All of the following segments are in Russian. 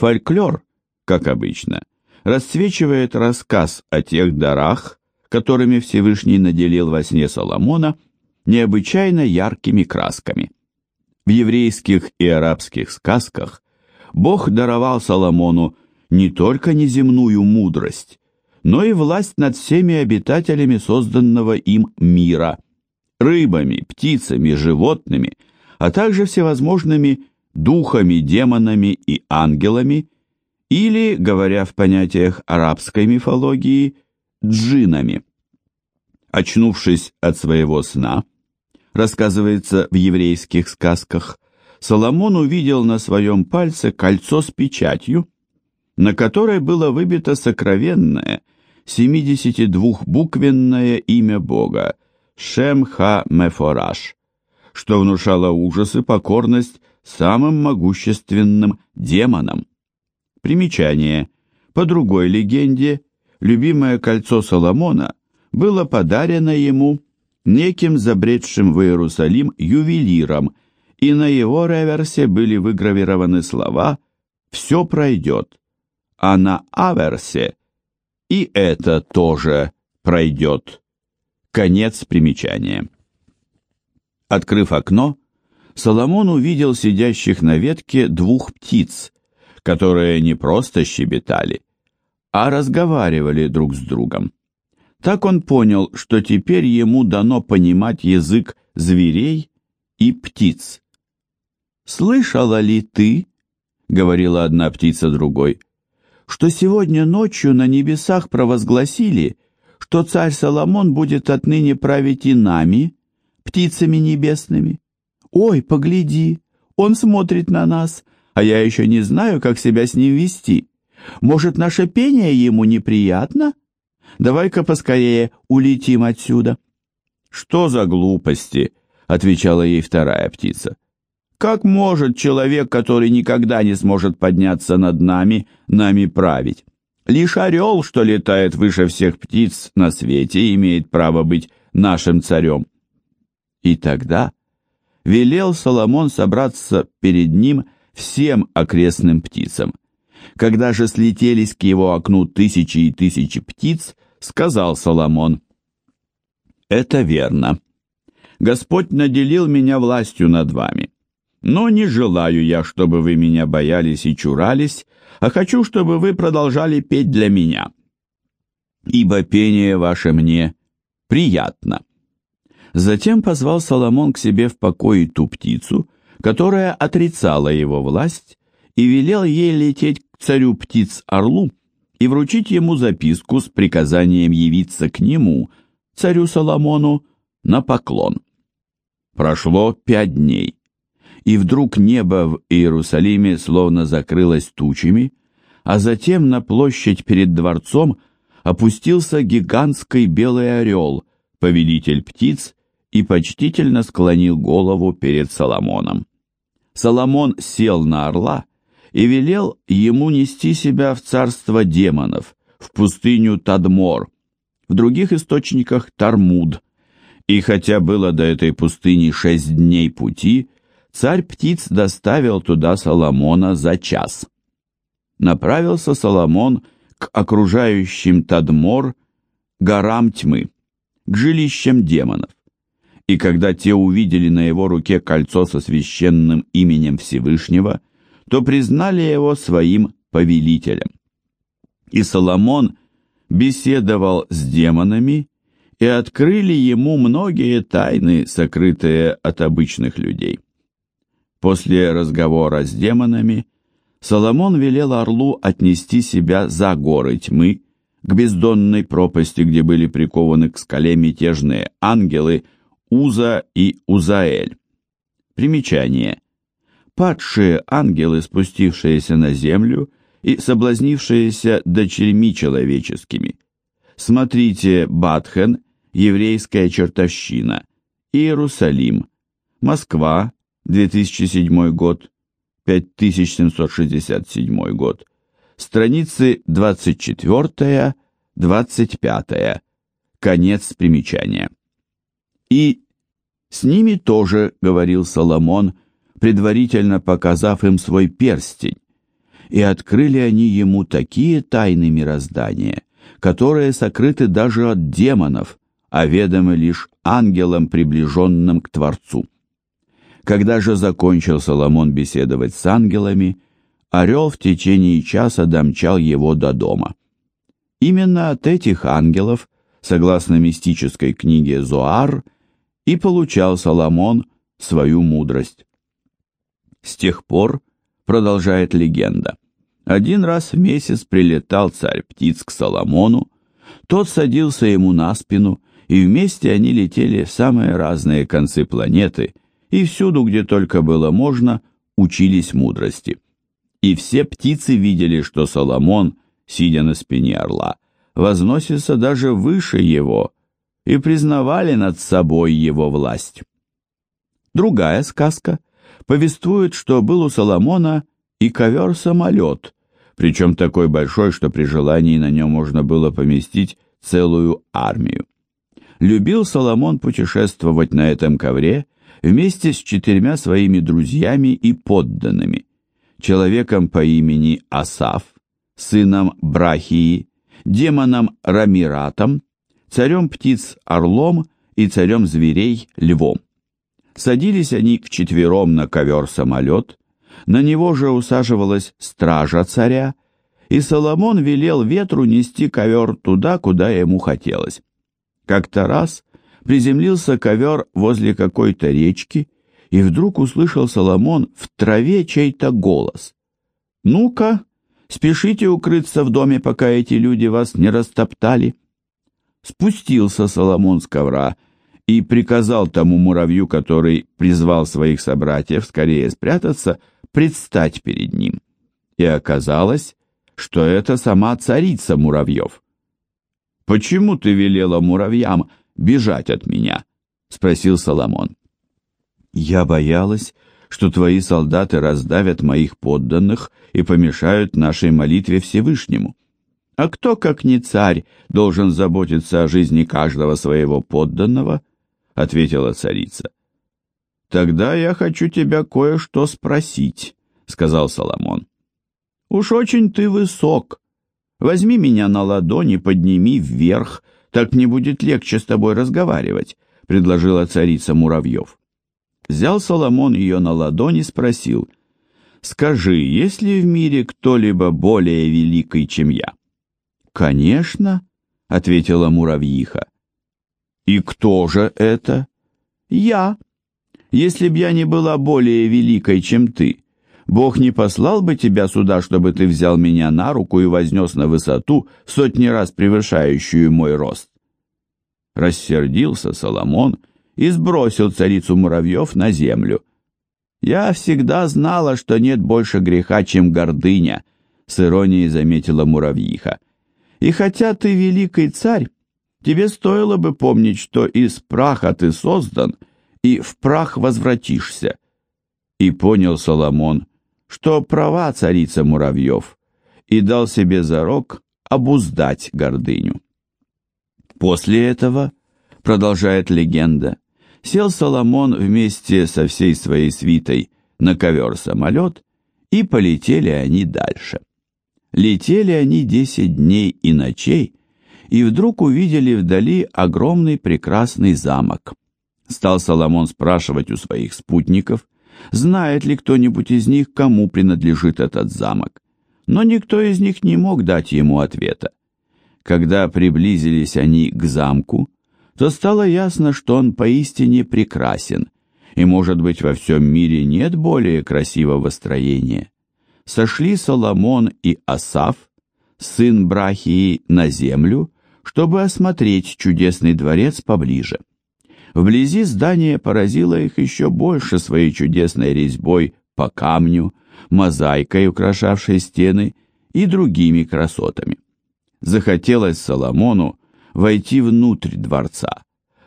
Фольклор, как обычно, расцвечивает рассказ о тех дарах, которыми Всевышний наделил во сне Соломона, необычайно яркими красками. В еврейских и арабских сказках Бог даровал Соломону не только неземную мудрость, но и власть над всеми обитателями созданного им мира, рыбами, птицами, животными, а также всевозможными духами, демонами и ангелами, или, говоря в понятиях арабской мифологии, джинами. Очнувшись от своего сна, рассказывается в еврейских сказках, Соломон увидел на своем пальце кольцо с печатью, на которой было выбито сокровенное 72-буквенное имя Бога Шем-Ха-Мефораш, что внушало ужас и покорность самым могущественным демонам. Примечание. По другой легенде, любимое кольцо Соломона было подарено ему неким забредшим в Иерусалим ювелиром, и на его реверсе были выгравированы слова «Все пройдет», а на аверсе «И это тоже пройдет». Конец примечания. Открыв окно, Соломон увидел сидящих на ветке двух птиц, которые не просто щебетали, а разговаривали друг с другом. Так он понял, что теперь ему дано понимать язык зверей и птиц. «Слышала ли ты, — говорила одна птица другой, — что сегодня ночью на небесах провозгласили, что царь Соломон будет отныне править и нами, птицами небесными? Ой, погляди, он смотрит на нас, а я еще не знаю, как себя с ним вести. Может, наше пение ему неприятно? Давай-ка поскорее улетим отсюда». «Что за глупости?» — отвечала ей вторая птица. «Как может человек, который никогда не сможет подняться над нами, нами править? Лишь орел, что летает выше всех птиц на свете, имеет право быть нашим царем». И тогда велел Соломон собраться перед ним всем окрестным птицам. Когда же слетелись к его окну тысячи и тысячи птиц, сказал Соломон, «Это верно. Господь наделил меня властью над вами. Но не желаю я, чтобы вы меня боялись и чурались, а хочу, чтобы вы продолжали петь для меня. Ибо пение ваше мне приятно». Затем позвал Соломон к себе в покое ту птицу, которая отрицала его власть, и велел ей лететь к царю птиц Орлу и вручить ему записку с приказанием явиться к нему, царю Соломону, на поклон. Прошло пять дней, и вдруг небо в Иерусалиме словно закрылось тучами, а затем на площадь перед дворцом опустился гигантский белый орел, повелитель птиц, и почтительно склонил голову перед Соломоном. Соломон сел на орла и велел ему нести себя в царство демонов, в пустыню Тадмор, в других источниках Тармуд. И хотя было до этой пустыни шесть дней пути, царь птиц доставил туда Соломона за час. Направился Соломон к окружающим Тадмор горам тьмы, к жилищам демонов и когда те увидели на его руке кольцо со священным именем Всевышнего, то признали его своим повелителем. И Соломон беседовал с демонами, и открыли ему многие тайны, сокрытые от обычных людей. После разговора с демонами Соломон велел орлу отнести себя за горы тьмы, к бездонной пропасти, где были прикованы к скале мятежные ангелы, Уза и Узаэль. Примечание. Падшие ангелы, спустившиеся на землю и соблазнившиеся дочерьми человеческими. Смотрите Батхен, еврейская чертовщина, Иерусалим, Москва, 2007 год, 5767 год, страницы 24-25, конец примечания. И с ними тоже, говорил Соломон, предварительно показав им свой перстень, и открыли они ему такие тайны мироздания, которые сокрыты даже от демонов, а ведомы лишь ангелам, приближенным к Творцу. Когда же закончил Соломон беседовать с ангелами, орел в течение часа домчал его до дома. Именно от этих ангелов, согласно мистической книге Зоар, и получал Соломон свою мудрость. С тех пор, продолжает легенда, один раз в месяц прилетал царь птиц к Соломону, тот садился ему на спину, и вместе они летели в самые разные концы планеты, и всюду, где только было можно, учились мудрости. И все птицы видели, что Соломон, сидя на спине орла, возносится даже выше его, и признавали над собой его власть. Другая сказка повествует, что был у Соломона и ковер-самолет, причем такой большой, что при желании на нем можно было поместить целую армию. Любил Соломон путешествовать на этом ковре вместе с четырьмя своими друзьями и подданными, человеком по имени Асав, сыном Брахии, демоном Рамиратом, царем птиц Орлом и царем зверей Львом. Садились они вчетвером на ковер-самолет, на него же усаживалась стража царя, и Соломон велел ветру нести ковер туда, куда ему хотелось. Как-то раз приземлился ковер возле какой-то речки, и вдруг услышал Соломон в траве чей-то голос. «Ну-ка, спешите укрыться в доме, пока эти люди вас не растоптали». Спустился Соломон с ковра и приказал тому муравью, который призвал своих собратьев скорее спрятаться, предстать перед ним. И оказалось, что это сама царица муравьев. «Почему ты велела муравьям бежать от меня?» — спросил Соломон. «Я боялась, что твои солдаты раздавят моих подданных и помешают нашей молитве Всевышнему. А кто, как не царь, должен заботиться о жизни каждого своего подданного?» — ответила царица. «Тогда я хочу тебя кое-что спросить», — сказал Соломон. «Уж очень ты высок. Возьми меня на ладони, подними вверх, так мне будет легче с тобой разговаривать», — предложила царица Муравьев. Взял Соломон ее на ладони и спросил, «Скажи, есть ли в мире кто-либо более великий, чем я?» «Конечно», — ответила Муравьиха. «И кто же это?» «Я. Если б я не была более великой, чем ты, Бог не послал бы тебя сюда, чтобы ты взял меня на руку и вознес на высоту, сотни раз превышающую мой рост». Рассердился Соломон и сбросил царицу муравьев на землю. «Я всегда знала, что нет больше греха, чем гордыня», — с иронией заметила муравьиха. «И хотя ты великий царь, тебе стоило бы помнить, что из праха ты создан, и в прах возвратишься». И понял Соломон, что права царица муравьев, и дал себе зарок обуздать гордыню. После этого, продолжает легенда, сел Соломон вместе со всей своей свитой на ковер-самолет, и полетели они дальше. Летели они десять дней и ночей, и вдруг увидели вдали огромный прекрасный замок. Стал Соломон спрашивать у своих спутников, знает ли кто-нибудь из них, кому принадлежит этот замок. Но никто из них не мог дать ему ответа. Когда приблизились они к замку, то стало ясно, что он поистине прекрасен, и, может быть, во всем мире нет более красивого строения. Сошли Соломон и Асав, сын Брахии, на землю, чтобы осмотреть чудесный дворец поближе. Вблизи здание поразило их еще больше своей чудесной резьбой по камню, мозаикой, украшавшей стены, и другими красотами. Захотелось Соломону войти внутрь дворца,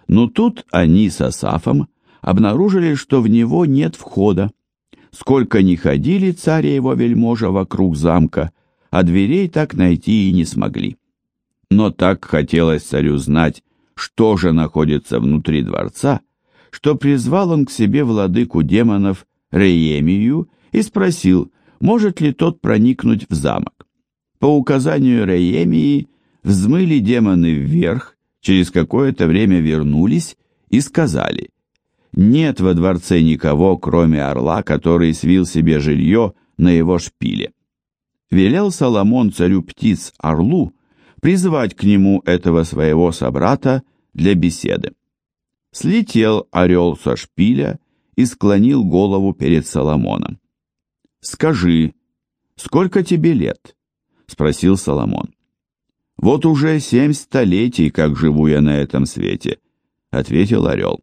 но тут они с Асафом обнаружили, что в него нет входа. Сколько ни ходили царь и его вельможа вокруг замка, а дверей так найти и не смогли. Но так хотелось царю знать, что же находится внутри дворца, что призвал он к себе владыку демонов Реемию и спросил, может ли тот проникнуть в замок. По указанию Реемии взмыли демоны вверх, через какое-то время вернулись и сказали, «Нет во дворце никого, кроме орла, который свил себе жилье на его шпиле». Велел Соломон царю птиц орлу призвать к нему этого своего собрата для беседы. Слетел орел со шпиля и склонил голову перед Соломоном. «Скажи, сколько тебе лет?» — спросил Соломон. «Вот уже семь столетий, как живу я на этом свете», — ответил орел.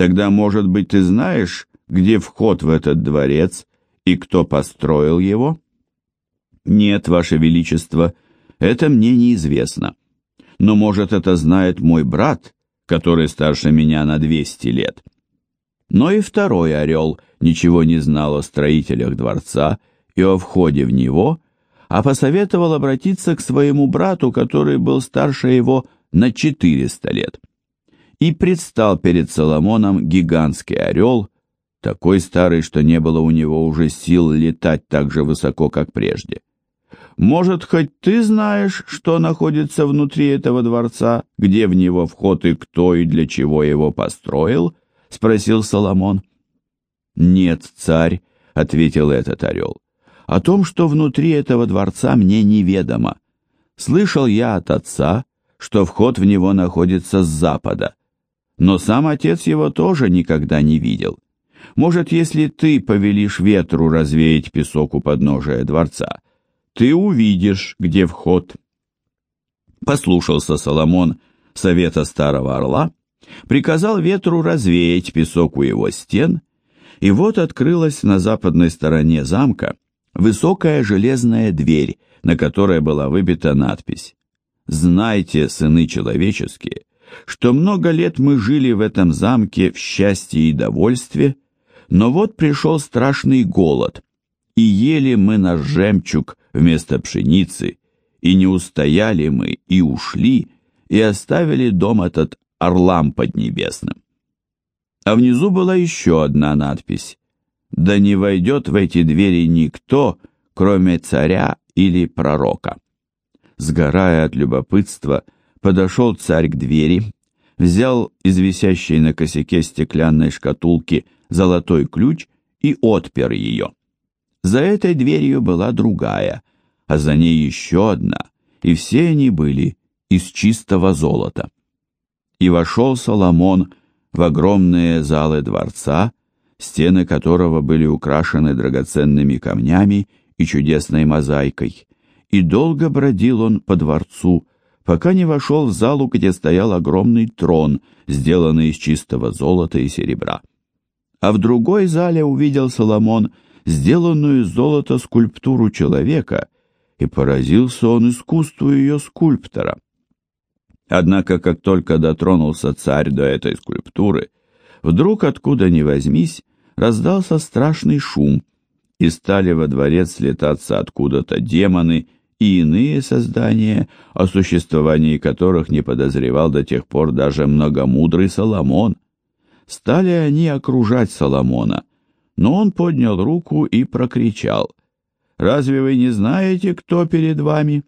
«Тогда, может быть, ты знаешь, где вход в этот дворец и кто построил его?» «Нет, Ваше Величество, это мне неизвестно. Но, может, это знает мой брат, который старше меня на двести лет». Но и второй орел ничего не знал о строителях дворца и о входе в него, а посоветовал обратиться к своему брату, который был старше его на четыреста лет. И предстал перед Соломоном гигантский орел, такой старый, что не было у него уже сил летать так же высоко, как прежде. Может, хоть ты знаешь, что находится внутри этого дворца, где в него вход и кто и для чего его построил? — спросил Соломон. «Нет, царь», — ответил этот орел, — «о том, что внутри этого дворца мне неведомо. Слышал я от отца, что вход в него находится с запада, но сам отец его тоже никогда не видел. Может, если ты повелишь ветру развеять песок у подножия дворца, ты увидишь, где вход». Послушался Соломон совета старого орла, приказал ветру развеять песок у его стен, и вот открылась на западной стороне замка высокая железная дверь, на которой была выбита надпись «Знайте, сыны человеческие, что много лет мы жили в этом замке в счастье и довольстве, но вот пришел страшный голод, и ели мы наш жемчуг вместо пшеницы, и не устояли мы, и ушли, и оставили дом этот орлам поднебесным. А внизу была еще одна надпись «Да не войдет в эти двери никто, кроме царя или пророка». Сгорая от любопытства, подошел царь к двери, взял из висящей на косяке стеклянной шкатулки золотой ключ и отпер ее. За этой дверью была другая, а за ней еще одна, и все они были из чистого золота. И вошел Соломон в огромные залы дворца, стены которого были украшены драгоценными камнями и чудесной мозаикой, и долго бродил он по дворцу, пока не вошел в залу, где стоял огромный трон, сделанный из чистого золота и серебра. А в другой зале увидел Соломон сделанную из золота скульптуру человека, и поразился он искусству ее скульптора. Однако, как только дотронулся царь до этой скульптуры, вдруг откуда ни возьмись раздался страшный шум, и стали во дворец слетаться откуда-то демоны и иные создания, о существовании которых не подозревал до тех пор даже многомудрый Соломон. Стали они окружать Соломона, но он поднял руку и прокричал, «Разве вы не знаете, кто перед вами?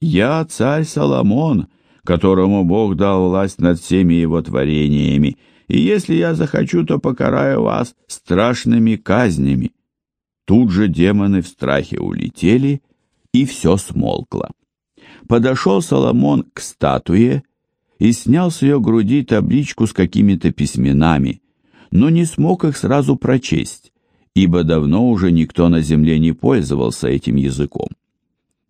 Я царь Соломон» которому Бог дал власть над всеми его творениями, и если я захочу, то покараю вас страшными казнями». Тут же демоны в страхе улетели, и все смолкло. Подошел Соломон к статуе и снял с ее груди табличку с какими-то письменами, но не смог их сразу прочесть, ибо давно уже никто на земле не пользовался этим языком.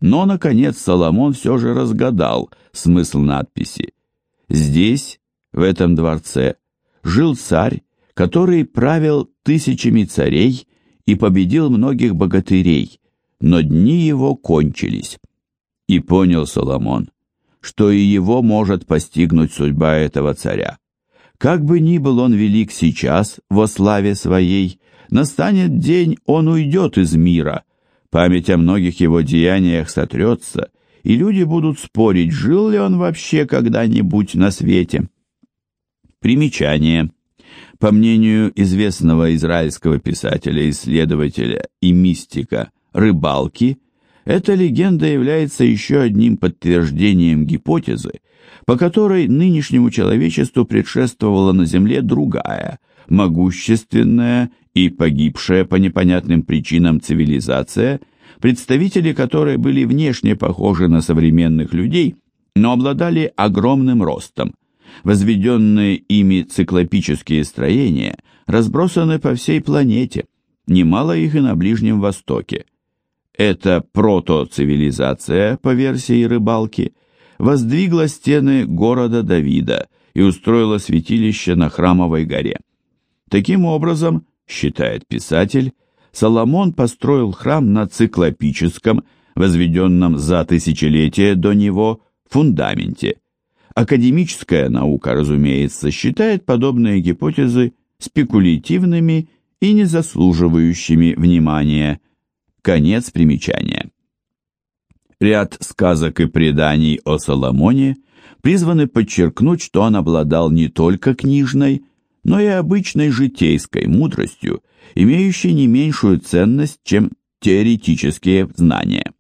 Но, наконец, Соломон все же разгадал смысл надписи. Здесь, в этом дворце, жил царь, который правил тысячами царей и победил многих богатырей, но дни его кончились. И понял Соломон, что и его может постигнуть судьба этого царя. Как бы ни был он велик сейчас во славе своей, настанет день, он уйдет из мира, Память о многих его деяниях сотрется, и люди будут спорить, жил ли он вообще когда-нибудь на свете. Примечание. По мнению известного израильского писателя, исследователя и мистика Рыбалки, эта легенда является еще одним подтверждением гипотезы, по которой нынешнему человечеству предшествовала на Земле другая, могущественная и погибшая по непонятным причинам цивилизация, представители которой были внешне похожи на современных людей, но обладали огромным ростом. Возведенные ими циклопические строения разбросаны по всей планете, немало их и на Ближнем Востоке. Эта протоцивилизация, по версии рыбалки, воздвигла стены города Давида и устроила святилище на Храмовой горе. Таким образом, считает писатель, Соломон построил храм на циклопическом, возведенном за тысячелетия до него, фундаменте. Академическая наука, разумеется, считает подобные гипотезы спекулятивными и не заслуживающими внимания. Конец примечания. Ряд сказок и преданий о Соломоне призваны подчеркнуть, что он обладал не только книжной, но и обычной житейской мудростью, имеющей не меньшую ценность, чем теоретические знания.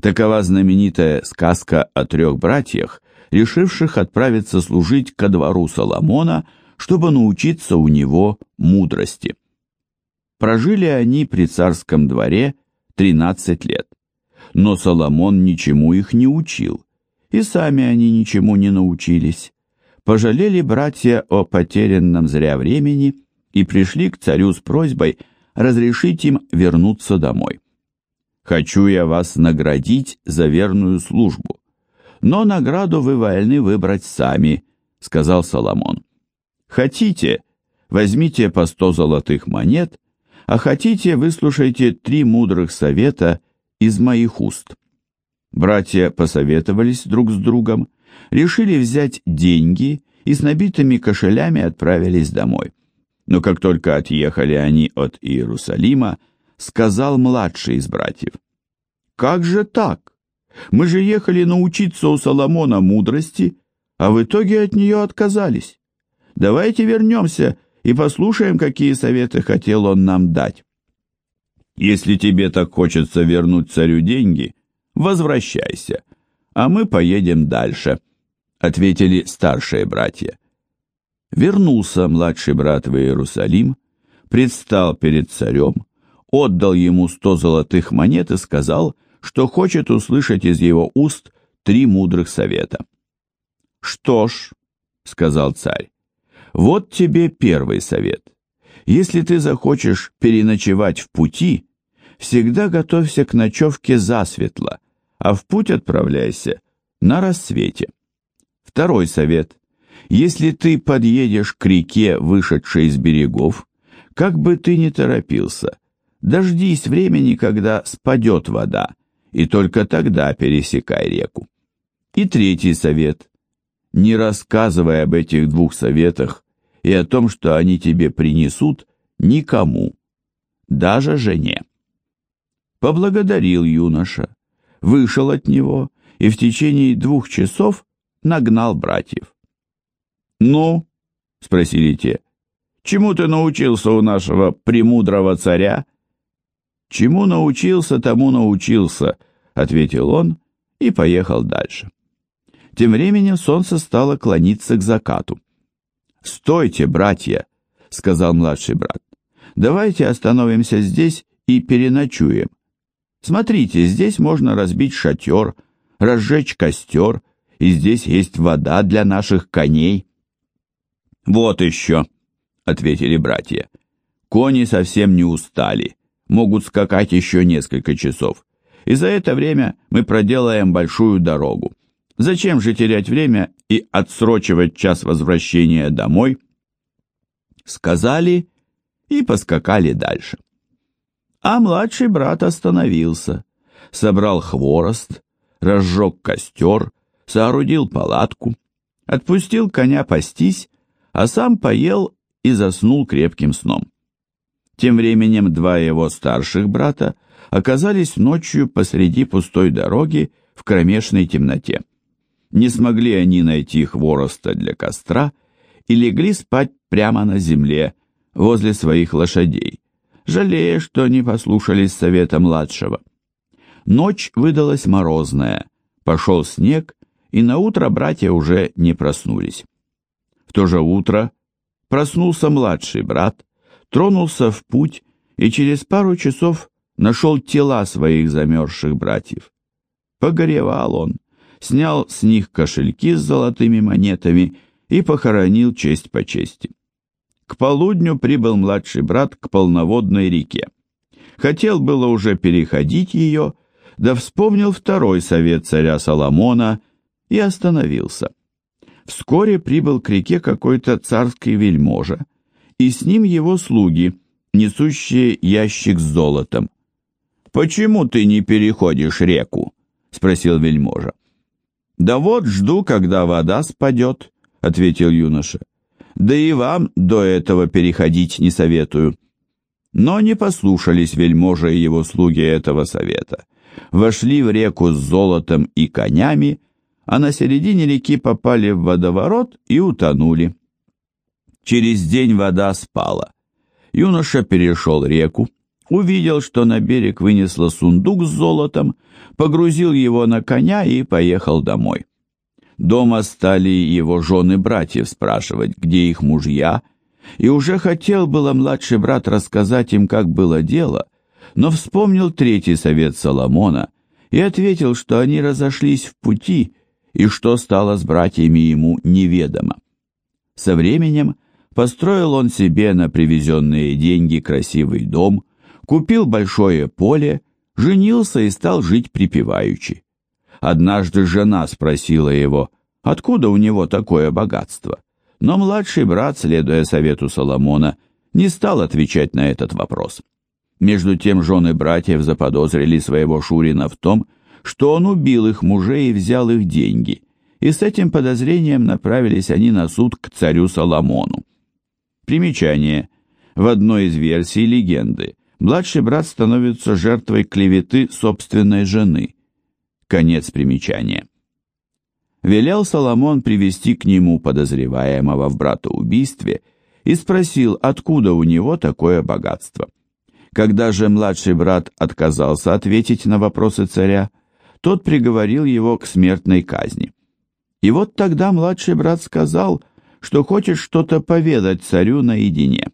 Такова знаменитая сказка о трех братьях, решивших отправиться служить ко двору Соломона, чтобы научиться у него мудрости. Прожили они при царском дворе 13 лет, но Соломон ничему их не учил, и сами они ничему не научились пожалели братья о потерянном зря времени и пришли к царю с просьбой разрешить им вернуться домой. «Хочу я вас наградить за верную службу, но награду вы вольны выбрать сами», — сказал Соломон. «Хотите, возьмите по сто золотых монет, а хотите, выслушайте три мудрых совета из моих уст». Братья посоветовались друг с другом, решили взять деньги и с набитыми кошелями отправились домой. Но как только отъехали они от Иерусалима, сказал младший из братьев, «Как же так? Мы же ехали научиться у Соломона мудрости, а в итоге от нее отказались. Давайте вернемся и послушаем, какие советы хотел он нам дать. Если тебе так хочется вернуть царю деньги, возвращайся, а мы поедем дальше» ответили старшие братья. Вернулся младший брат в Иерусалим, предстал перед царем, отдал ему сто золотых монет и сказал, что хочет услышать из его уст три мудрых совета. «Что ж», — сказал царь, — «вот тебе первый совет. Если ты захочешь переночевать в пути, всегда готовься к ночевке засветло, а в путь отправляйся на рассвете. Второй совет. Если ты подъедешь к реке, вышедшей из берегов, как бы ты ни торопился, дождись времени, когда спадет вода, и только тогда пересекай реку. И третий совет. Не рассказывай об этих двух советах и о том, что они тебе принесут, никому, даже жене. Поблагодарил юноша, вышел от него и в течение двух часов нагнал братьев. «Ну?» — спросили те. «Чему ты научился у нашего премудрого царя?» «Чему научился, тому научился», — ответил он и поехал дальше. Тем временем солнце стало клониться к закату. «Стойте, братья!» — сказал младший брат. «Давайте остановимся здесь и переночуем. Смотрите, здесь можно разбить шатер, разжечь костер и здесь есть вода для наших коней». «Вот еще», — ответили братья. «Кони совсем не устали, могут скакать еще несколько часов, и за это время мы проделаем большую дорогу. Зачем же терять время и отсрочивать час возвращения домой?» Сказали и поскакали дальше. А младший брат остановился, собрал хворост, разжег костер, соорудил палатку, отпустил коня пастись, а сам поел и заснул крепким сном. Тем временем два его старших брата оказались ночью посреди пустой дороги в кромешной темноте. Не смогли они найти хвороста для костра и легли спать прямо на земле, возле своих лошадей, жалея, что не послушались совета младшего. Ночь выдалась морозная, пошел снег, и на утро братья уже не проснулись. В то же утро проснулся младший брат, тронулся в путь и через пару часов нашел тела своих замерзших братьев. Погоревал он, снял с них кошельки с золотыми монетами и похоронил честь по чести. К полудню прибыл младший брат к полноводной реке. Хотел было уже переходить ее, да вспомнил второй совет царя Соломона и остановился. Вскоре прибыл к реке какой-то царский вельможа, и с ним его слуги, несущие ящик с золотом. «Почему ты не переходишь реку?» — спросил вельможа. «Да вот жду, когда вода спадет», — ответил юноша. «Да и вам до этого переходить не советую». Но не послушались вельможа и его слуги этого совета. Вошли в реку с золотом и конями, а на середине реки попали в водоворот и утонули. Через день вода спала. Юноша перешел реку, увидел, что на берег вынесло сундук с золотом, погрузил его на коня и поехал домой. Дома стали его жены братьев спрашивать, где их мужья, и уже хотел было младший брат рассказать им, как было дело, но вспомнил третий совет Соломона и ответил, что они разошлись в пути и что стало с братьями ему неведомо. Со временем построил он себе на привезенные деньги красивый дом, купил большое поле, женился и стал жить припеваючи. Однажды жена спросила его, откуда у него такое богатство, но младший брат, следуя совету Соломона, не стал отвечать на этот вопрос. Между тем жены братьев заподозрили своего Шурина в том, что он убил их мужей и взял их деньги, и с этим подозрением направились они на суд к царю Соломону. Примечание. В одной из версий легенды младший брат становится жертвой клеветы собственной жены. Конец примечания. Велел Соломон привести к нему подозреваемого в братоубийстве и спросил, откуда у него такое богатство. Когда же младший брат отказался ответить на вопросы царя, тот приговорил его к смертной казни. И вот тогда младший брат сказал, что хочет что-то поведать царю наедине.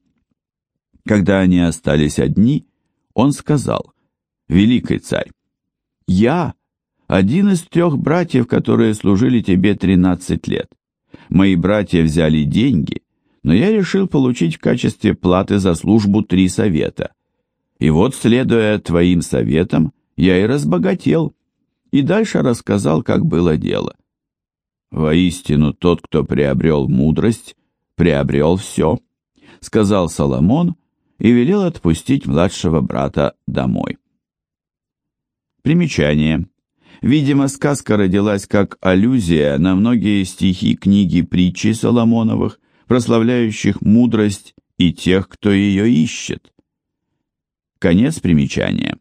Когда они остались одни, он сказал, «Великий царь, я один из трех братьев, которые служили тебе тринадцать лет. Мои братья взяли деньги, но я решил получить в качестве платы за службу три совета. И вот, следуя твоим советам, я и разбогател, и дальше рассказал, как было дело. Воистину, тот, кто приобрел мудрость, приобрел все, сказал Соломон и велел отпустить младшего брата домой. Примечание. Видимо, сказка родилась как аллюзия на многие стихи книги притчи Соломоновых, прославляющих мудрость и тех, кто ее ищет. Конец примечания.